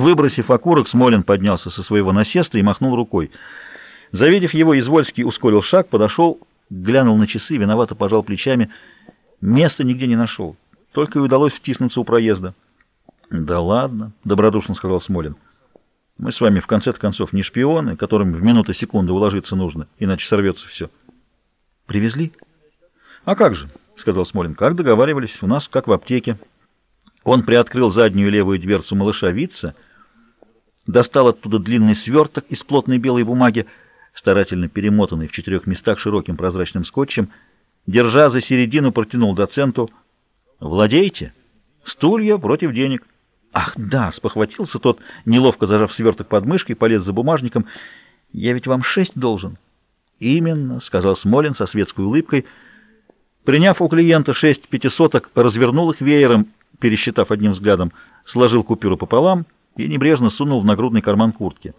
Выбросив окурок, Смолин поднялся со своего насеста и махнул рукой. Завидев его, Извольский ускорил шаг, подошел, глянул на часы, виновато пожал плечами. Места нигде не нашел. Только и удалось втиснуться у проезда. — Да ладно, — добродушно сказал Смолин. — Мы с вами в конце концов не шпионы, которым в минуты секунды уложиться нужно, иначе сорвется все. — Привезли? — А как же, — сказал Смолин, — как договаривались, у нас как в аптеке. Он приоткрыл заднюю левую дверцу малыша Витца, достал оттуда длинный сверток из плотной белой бумаги, старательно перемотанный в четырех местах широким прозрачным скотчем, держа за середину, протянул доценту. «Владеете? Стулья против денег». «Ах, да!» — спохватился тот, неловко зажав сверток под мышкой, полез за бумажником. «Я ведь вам шесть должен». «Именно», — сказал Смолин со светской улыбкой. Приняв у клиента шесть пятисоток, развернул их веером, пересчитав одним взглядом, сложил купюру пополам и небрежно сунул в нагрудный карман куртки.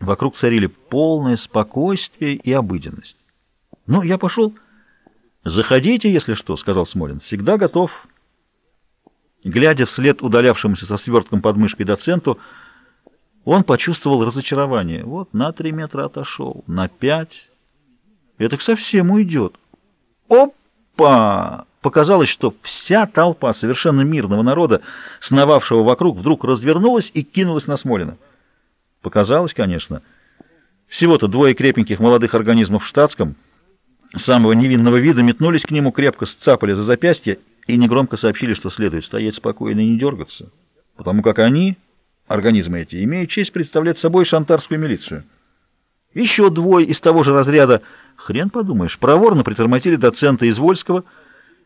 Вокруг царили полное спокойствие и обыденность. «Ну, я пошел». «Заходите, если что», — сказал Смолин. «Всегда готов». Глядя вслед удалявшемуся со свертком под мышкой доценту, он почувствовал разочарование. Вот на три метра отошел, на пять. Это совсем уйдет. Опа! Показалось, что вся толпа совершенно мирного народа, сновавшего вокруг, вдруг развернулась и кинулась на Смолина. Показалось, конечно. Всего-то двое крепеньких молодых организмов в штатском, самого невинного вида, метнулись к нему, крепко сцапали за запястье и негромко сообщили, что следует стоять спокойно и не дергаться, потому как они, организмы эти, имеют честь представлять собой шантарскую милицию. Еще двое из того же разряда, хрен подумаешь, проворно притормозили доцента Извольского,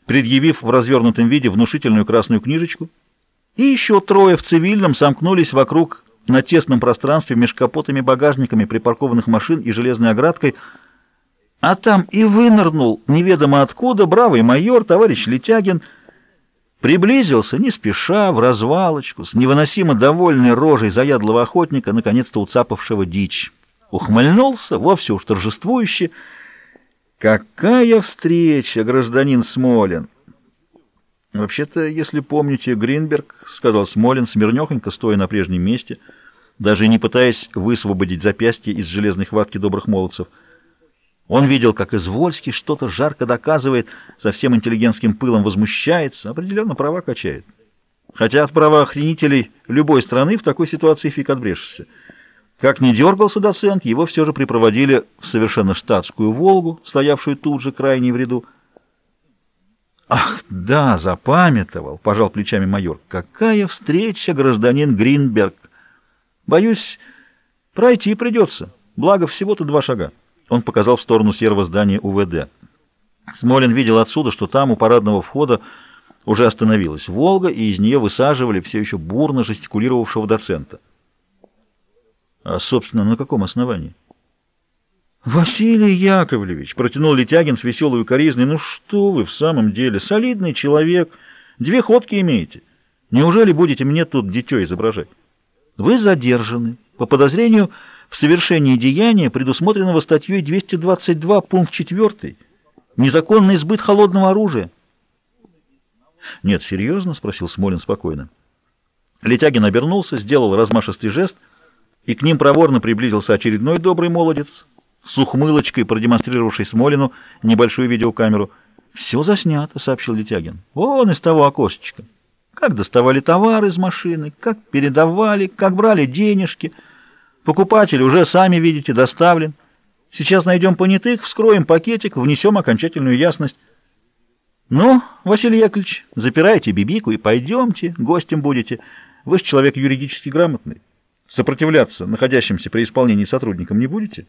предъявив в развернутом виде внушительную красную книжечку, и еще трое в цивильном сомкнулись вокруг на тесном пространстве меж капотами багажниками припаркованных машин и железной оградкой, а там и вынырнул неведомо откуда бравый майор, товарищ Летягин, приблизился не спеша, в развалочку, с невыносимо довольной рожей заядлого охотника, наконец-то уцапавшего дичь. Ухмыльнулся, вовсе уж торжествующе. «Какая встреча, гражданин Смолин!» «Вообще-то, если помните, Гринберг, — сказал Смолин, смирнехонько, стоя на прежнем месте, даже не пытаясь высвободить запястье из железной хватки добрых молодцев — он видел, как Извольский что-то жарко доказывает, со всем интеллигентским пылом возмущается, определенно права качает. Хотя от правоохранителей любой страны в такой ситуации фиг отбрешешься. Как ни дергался доцент, его все же припроводили в совершенно штатскую «Волгу», стоявшую тут же крайней в ряду. «Ах, да, запамятовал», — пожал плечами майор. «Какая встреча, гражданин Гринберг! Боюсь, пройти придется, благо всего-то два шага». Он показал в сторону серого здания УВД. Смолин видел отсюда, что там у парадного входа уже остановилась «Волга», и из нее высаживали все еще бурно жестикулировавшего доцента. А, собственно, на каком основании? «Василий Яковлевич!» — протянул Летягин с веселой укоризной. «Ну что вы в самом деле? Солидный человек. Две ходки имеете. Неужели будете мне тут дитё изображать? Вы задержаны по подозрению в совершении деяния, предусмотренного статьей 222, пункт 4, незаконный сбыт холодного оружия. «Нет, серьезно?» — спросил Смолин спокойно. Летягин обернулся, сделал размашистый жест, и к ним проворно приблизился очередной добрый молодец, с ухмылочкой, продемонстрировавший Смолину небольшую видеокамеру. «Все заснято», — сообщил Летягин. «Вон из того окошечка. Как доставали товар из машины, как передавали, как брали денежки». Покупатель уже, сами видите, доставлен. Сейчас найдем понятых, вскроем пакетик, внесем окончательную ясность. Ну, Василий Яковлевич, запирайте бибику и пойдемте, гостем будете. Вы же человек юридически грамотный. Сопротивляться находящимся при исполнении сотрудникам не будете?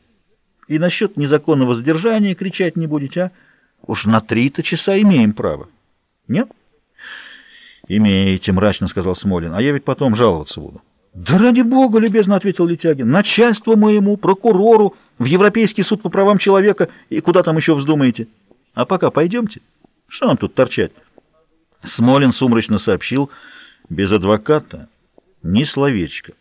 И насчет незаконного задержания кричать не будете, а? Уж на три-то часа имеем право. Нет? Имеете, мрачно сказал Смолин, а я ведь потом жаловаться буду. «Да ради бога!» — любезно ответил Летягин. «Начальству моему, прокурору, в Европейский суд по правам человека и куда там еще вздумаете. А пока пойдемте. Что нам тут торчать?» Смолин сумрачно сообщил. «Без адвоката ни словечко».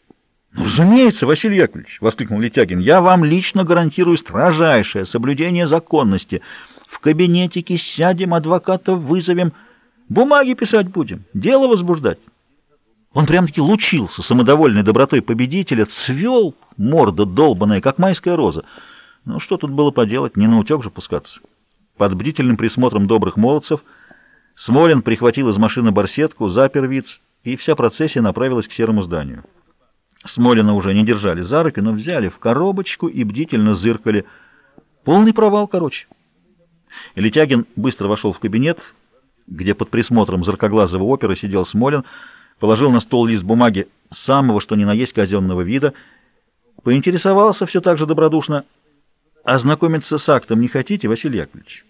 «Ну, разумеется, Василий Яковлевич!» — воскликнул Летягин. «Я вам лично гарантирую строжайшее соблюдение законности. В кабинетике сядем, адвоката вызовем, бумаги писать будем, дело возбуждать». Он прям-таки лучился самодовольной добротой победителя, цвел, морда долбаная, как майская роза. Ну, что тут было поделать, не на утек же пускаться. Под бдительным присмотром добрых молодцев Смолин прихватил из машины барсетку, запер виц, и вся процессия направилась к серому зданию. Смолина уже не держали за руки, но взяли в коробочку и бдительно зыркали. Полный провал, короче. Летягин быстро вошел в кабинет, где под присмотром зыркоглазого опера сидел Смолин, положил на стол лист бумаги самого, что ни на есть казенного вида, поинтересовался все так же добродушно. «Ознакомиться с актом не хотите, Василий Яковлевич?»